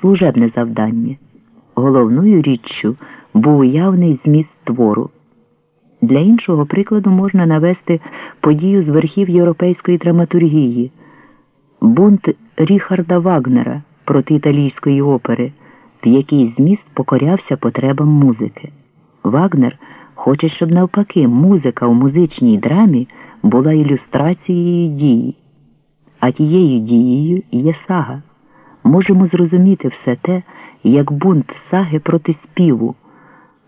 служебне завдання. Головною річчю був уявний зміст твору. Для іншого прикладу можна навести подію з верхів європейської драматургії, бунт Ріхарда Вагнера проти італійської опери, в якій зміст покорявся потребам музики. Вагнер хоче, щоб навпаки музика у музичній драмі була ілюстрацією дії, а тією дією є сага. Можемо зрозуміти все те, як бунт саги проти співу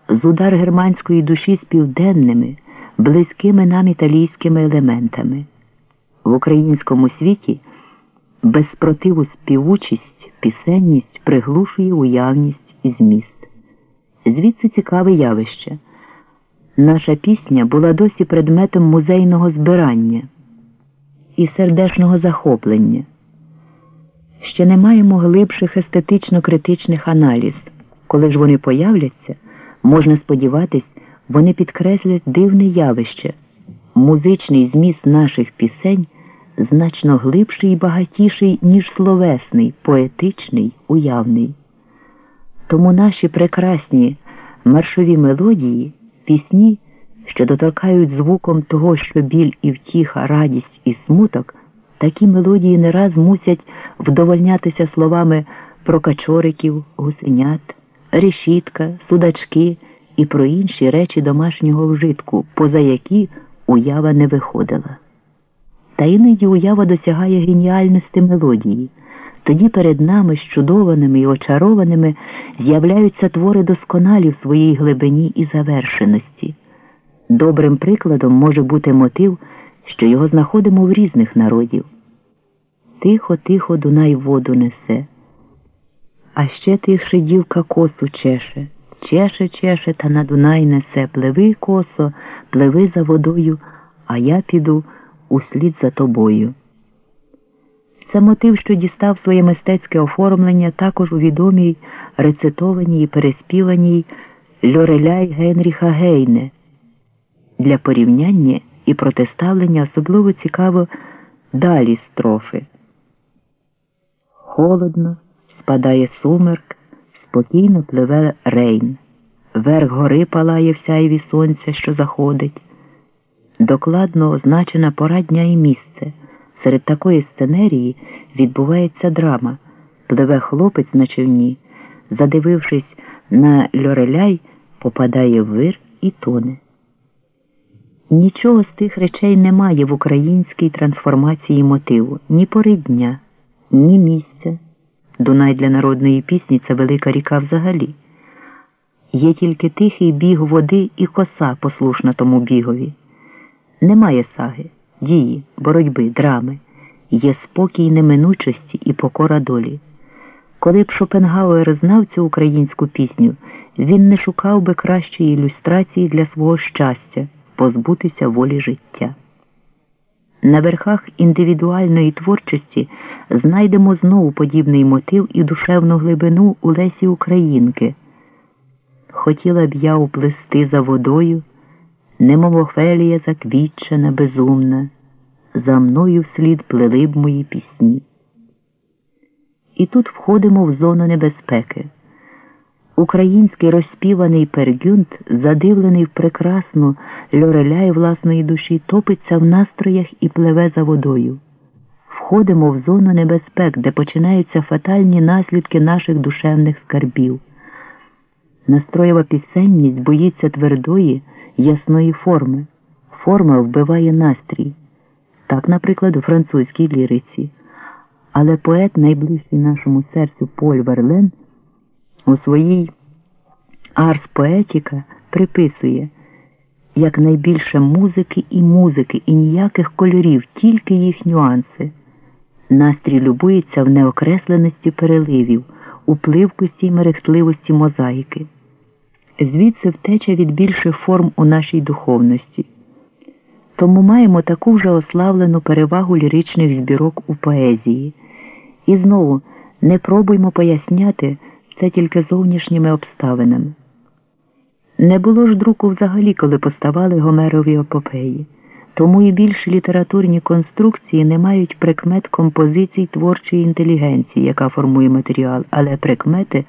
з удар германської душі з південними, близькими нам італійськими елементами. В українському світі без спротиву співучість, пісенність приглушує уявність і зміст. Звідси цікаве явище. Наша пісня була досі предметом музейного збирання і сердечного захоплення. Ще не маємо глибших естетично-критичних аналіз. Коли ж вони появляться, можна сподіватись, вони підкреслять дивне явище. Музичний зміст наших пісень значно глибший і багатіший, ніж словесний, поетичний, уявний. Тому наші прекрасні маршові мелодії, пісні, що доторкають звуком того, що біль і втіха, радість і смуток, такі мелодії не раз мусять вдовольнятися словами про качориків, гусенят, решітка, судачки і про інші речі домашнього вжитку, поза які уява не виходила. Та іноді уява досягає геніальності мелодії. Тоді перед нами, щудованими і очарованими, з'являються твори досконалі в своїй глибині і завершеності. Добрим прикладом може бути мотив, що його знаходимо в різних народів. Тихо, тихо Дунай воду несе, а ще тихше дівка косу чеше, чеше, чеше, та на Дунай несе, пливи косо, пливи за водою, а я піду услід за тобою. Це мотив, що дістав своє мистецьке оформлення також у відомій рецитованій і переспіваній Льореляй Генріха Гейне. Для порівняння і протиставлення особливо цікаво далі строфи. Холодно, спадає сумерк, спокійно пливе рейн, верх гори палає в сяйві сонця, що заходить. Докладно означена пора дня і місце. Серед такої сценерії відбувається драма. Пливе хлопець на човні, задивившись на льореляй, попадає в вир і тоне. Нічого з тих речей немає в українській трансформації мотиву ні пори дня, ні місця. Дунай для народної пісні це велика ріка взагалі. Є тільки тихий біг води і коса послушна тому бігові. Немає саги, дії, боротьби, драми, є спокій неминучості і покора долі. Коли б Шопенгауер знав цю українську пісню, він не шукав би кращої ілюстрації для свого щастя позбутися волі життя. На верхах індивідуальної творчості знайдемо знову подібний мотив і душевну глибину у Лесі Українки. Хотіла б я уплисти за водою немов Офелія заквітчена, безумна, за мною вслід плели б мої пісні. І тут входимо в зону небезпеки. Український розспіваний пергюнт, задивлений в прекрасну льореляй власної душі, топиться в настроях і пливе за водою. Входимо в зону небезпек, де починаються фатальні наслідки наших душевних скарбів. Настроєва пісенність боїться твердої ясної форми. Форма вбиває настрій. Так, наприклад, у французькій ліриці. Але поет, найближчий нашому серцю Поль Верлен, у своїй Арс Поетіка приписує якнайбільше музики і музики, і ніяких кольорів, тільки їх нюанси. Настрій любується в неокресленості переливів, у пливкості й мерехтливості мозаїки звідси втеча від більших форм у нашій духовності. Тому маємо таку вже ославлену перевагу ліричних збірок у поезії. І знову не пробуймо поясняти це тільки зовнішніми обставинами. Не було ж друку взагалі, коли поставали Гомерові опопеї, Тому і більш літературні конструкції не мають прикмет композицій творчої інтелігенції, яка формує матеріал, але прикмети